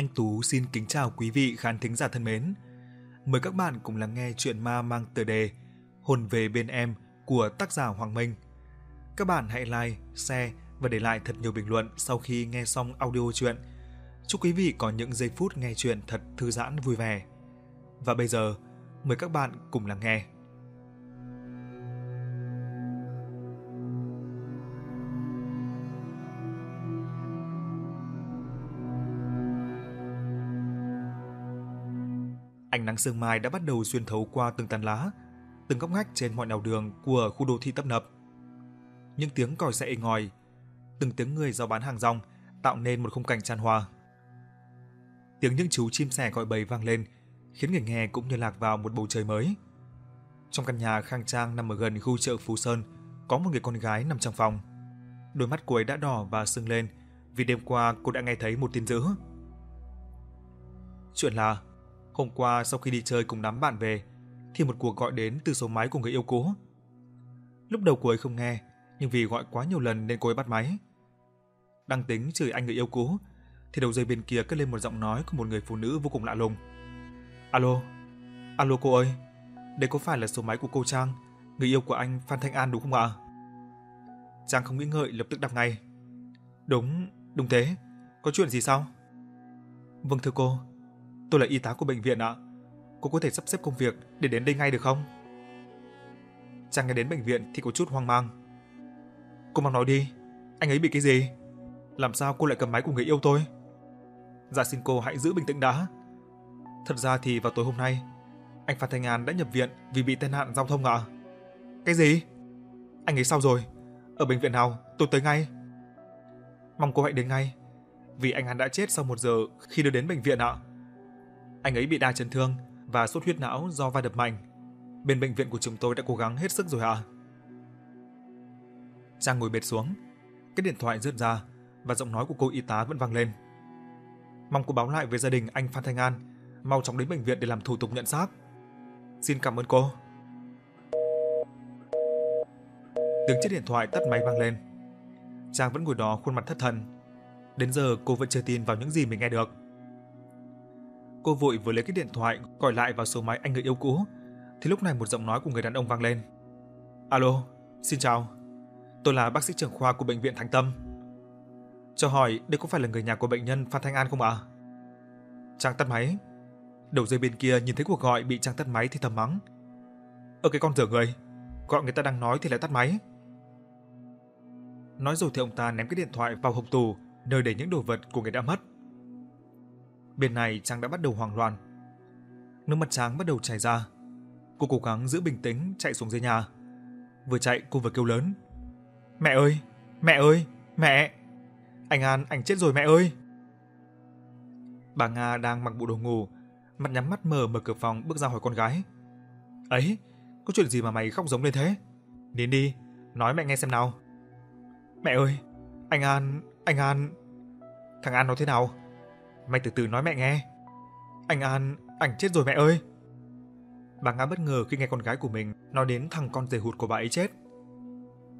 Anh Tú xin kính chào quý vị khán thính giả thân mến. Mời các bạn cùng lắng nghe chuyện ma mang tựa đề Hồn về bên em của tác giả Hoàng Minh. Các bạn hãy like, share và để lại thật nhiều bình luận sau khi nghe xong audio truyện. Chúc quý vị có những giây phút nghe chuyện thật thư giãn vui vẻ. Và bây giờ, mời các bạn cùng lắng nghe. Ánh nắng sương mai đã bắt đầu xuyên thấu qua từng tàn lá, từng góc ngách trên mọi nẻo đường của khu đô thị tấp nập. Những tiếng còi xe inh từng tiếng người giao bán hàng rong tạo nên một khung cảnh tràn hòa. Tiếng những chú chim sẻ gọi bầy vang lên, khiến người nghe cũng như lạc vào một bầu trời mới. Trong căn nhà khang trang nằm ở gần khu chợ Phú Sơn, có một người con gái nằm trong phòng. Đôi mắt cô ấy đã đỏ và sưng lên vì đêm qua cô đã nghe thấy một tin dữ. Chuyện là Hôm qua sau khi đi chơi cùng đám bạn về thì một cuộc gọi đến từ số máy của người yêu cũ. Lúc đầu cô ấy không nghe, nhưng vì gọi quá nhiều lần nên cô ấy bắt máy. Đang tính chửi anh người yêu cũ thì đầu dây bên kia cất lên một giọng nói của một người phụ nữ vô cùng lạ lùng. "Alo, alo cô ơi, đây có phải là số máy của cô Trang, người yêu của anh Phan Thanh An đúng không ạ?" Trang không nghĩ ngợi lập tức đáp ngay. "Đúng, đúng thế, có chuyện gì sao?" "Vâng thưa cô, tôi là y tá của bệnh viện ạ. Cô có thể sắp xếp công việc để đến đây ngay được không? chàng nghe đến bệnh viện thì có chút hoang mang. Cô mau nói đi, anh ấy bị cái gì? Làm sao cô lại cầm máy của người yêu tôi? Dạ xin cô hãy giữ bình tĩnh đã. Thật ra thì vào tối hôm nay, anh Phan Thanh An đã nhập viện vì bị tai nạn giao thông ạ. Cái gì? Anh ấy sao rồi? Ở bệnh viện nào? Tôi tới ngay. Mong cô hãy đến ngay, vì anh An đã chết sau một giờ khi đưa đến bệnh viện ạ. Anh ấy bị đa chấn thương và sốt huyết não do va đập mạnh. Bên bệnh viện của chúng tôi đã cố gắng hết sức rồi ạ. Trang ngồi bệt xuống, cái điện thoại rớt ra và giọng nói của cô y tá vẫn vang lên. Mong cô báo lại với gia đình anh Phan Thanh An, mau chóng đến bệnh viện để làm thủ tục nhận xác. Xin cảm ơn cô. Tiếng chiếc điện thoại tắt máy vang lên. Trang vẫn ngồi đó khuôn mặt thất thần. Đến giờ cô vẫn chưa tin vào những gì mình nghe được. Cô vội vừa lấy cái điện thoại gọi lại vào số máy anh người yêu cũ, thì lúc này một giọng nói của người đàn ông vang lên. "Alo, xin chào. Tôi là bác sĩ trưởng khoa của bệnh viện Thánh Tâm. Cho hỏi đây có phải là người nhà của bệnh nhân Phan Thanh An không ạ?" Trang tắt máy. Đầu dây bên kia nhìn thấy cuộc gọi bị Trang tắt máy thì thầm mắng. "Ơ cái con dở người, gọi người ta đang nói thì lại tắt máy." Nói rồi thì ông ta ném cái điện thoại vào hộc tủ, nơi để những đồ vật của người đã mất. Bên này Trang đã bắt đầu hoảng loạn. Nước mắt Trang bắt đầu chảy ra. Cô cố gắng giữ bình tĩnh chạy xuống dưới nhà. Vừa chạy cô vừa kêu lớn. Mẹ ơi, mẹ ơi, mẹ! Anh An, anh chết rồi mẹ ơi! Bà Nga đang mặc bộ đồ ngủ, mặt nhắm mắt mở mở cửa phòng bước ra hỏi con gái. Ấy, có chuyện gì mà mày khóc giống lên thế? Đến đi, nói mẹ nghe xem nào. Mẹ ơi, anh An, anh An... Thằng An nó thế nào? Mày từ từ nói mẹ nghe. Anh An, ảnh chết rồi mẹ ơi. Bà Nga bất ngờ khi nghe con gái của mình nói đến thằng con rể hụt của bà ấy chết.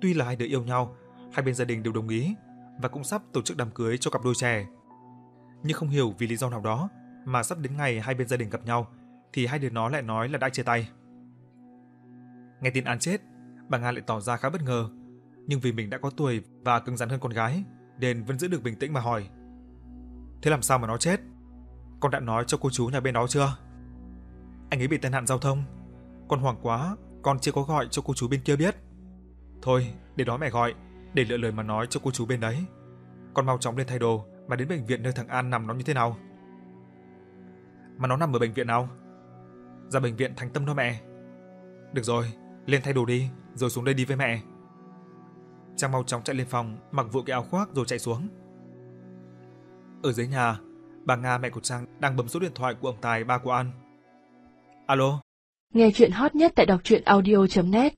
Tuy là hai đứa yêu nhau, hai bên gia đình đều đồng ý và cũng sắp tổ chức đám cưới cho cặp đôi trẻ. Nhưng không hiểu vì lý do nào đó mà sắp đến ngày hai bên gia đình gặp nhau thì hai đứa nó lại nói là đã chia tay. Nghe tin An chết, bà Nga lại tỏ ra khá bất ngờ, nhưng vì mình đã có tuổi và cứng rắn hơn con gái, nên vẫn giữ được bình tĩnh mà hỏi. Thế làm sao mà nó chết? Con đã nói cho cô chú nhà bên đó chưa? Anh ấy bị tai nạn giao thông. Con hoảng quá, con chưa có gọi cho cô chú bên kia biết. Thôi, để đó mẹ gọi, để lựa lời mà nói cho cô chú bên đấy. Con mau chóng lên thay đồ mà đến bệnh viện nơi thằng An nằm nó như thế nào. Mà nó nằm ở bệnh viện nào? Ra bệnh viện Thánh Tâm đó mẹ. Được rồi, lên thay đồ đi, rồi xuống đây đi với mẹ. Trang mau chóng chạy lên phòng, mặc vụ cái áo khoác rồi chạy xuống. Ở dưới nhà, Bà Nga mẹ của Trang đang bấm số điện thoại của ông Tài ba của An. Alo, Nghe chuyện hot nhất tại đọc truyện audio.net